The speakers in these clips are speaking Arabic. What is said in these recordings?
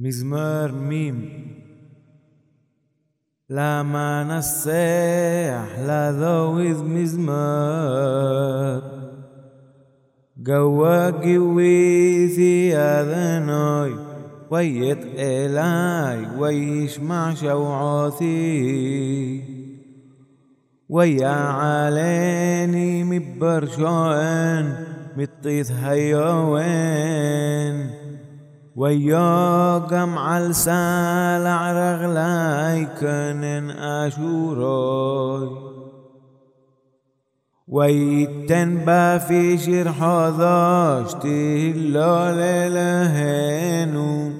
מזמר מים למה נסח לדויד מזמר גווה גוויתי אדנוי ويت إلي ويسمع شوعاتي ويا عليني مبرشان مطيت ويا جمع السالع رغلاي كنن أشوراي ويتن في شير حضاش تهلا للهنو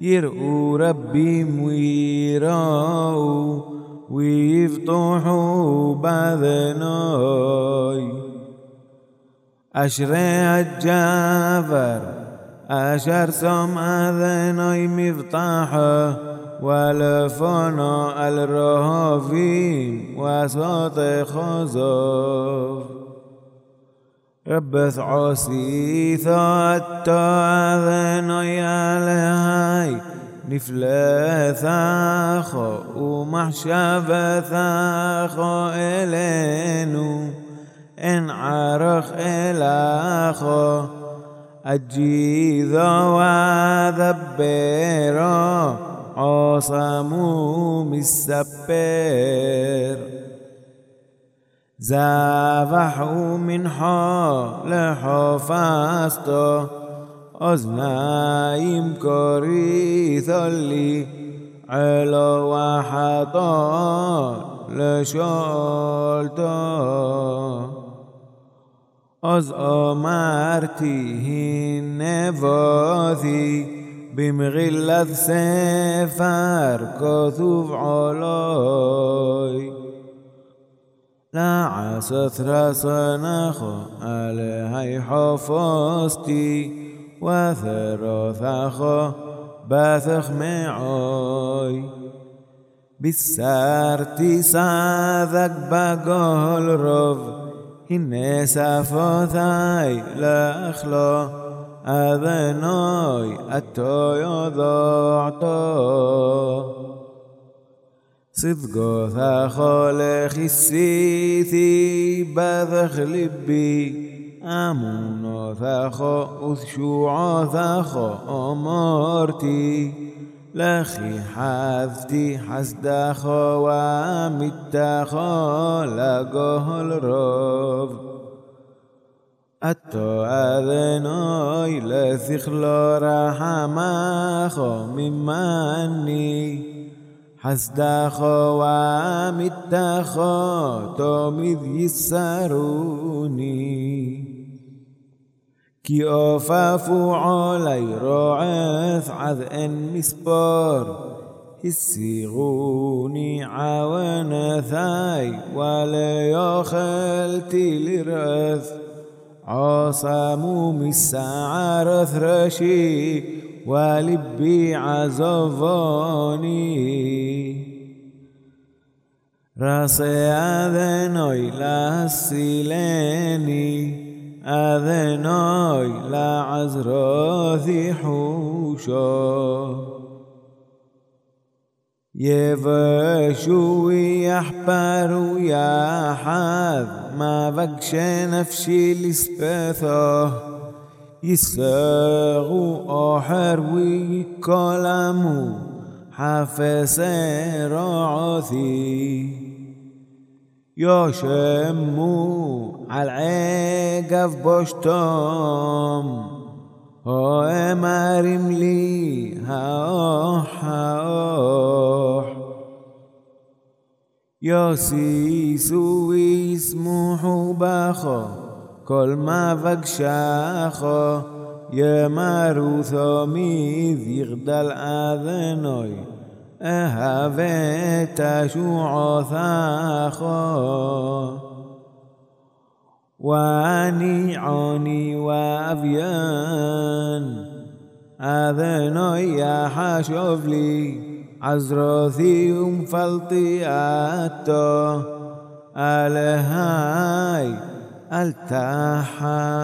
يرقوا ربي ويراو ويفتحوا بذناي أشري الجافر أشر سم أذناي مفتاحه ولفنا الرهافين وسط خزاف ربث عصي ثات أذناي عليهاي. نفلا ثاخا ومحشب ثاخا إلينو. إن عرخ إلاخا الجيذا وذبيرا عصموا السبير. زافحوا من حال حفاظته أذنايم كريثلي على وحطان لشالتا از آمرتی نواذی بمغلت سفر كثوف علي لا عست رسنخ عليها حفظتي وثرثخ باثخ معاي بالسارتي ساذك بقول رف הנה שפותי לאכלו, אדנוי אתו יודעתו. صدقو ثخول خسيتي بذخ لبي أمون ثخو أثشوع ثخو أمارتي לכי חסדי חסדךו ועמיתךו לגול רוב. עתו אדנוי לזכלו רחמךו ממני. חסדךו ועמיתךו תמיד יסרוני. كي أوفافوا علي راعث عذ أن مسبار السيغوني عاون ثاي ولا يخلتي لرث عاصموا مسعر ثرشي ولبي عزفاني راسي أذنوي لاسلاني أذناي لا عزراثي حوشا. يفشو يحبر حد ما بكش نفسي لسبثه يساغو أحر ويكلمو حفظ رعثي יושמו על עגב בושתום, או אמרים לי האוך האוך. יוסיסו וישמחו בכו, כל מבקשכו, ימרותו מיד ירדל אדנוי. شعثاخا واني عاني وأبيان أذني يا حشوف لي عزراثي ومفلطي أتو ألهاي التحان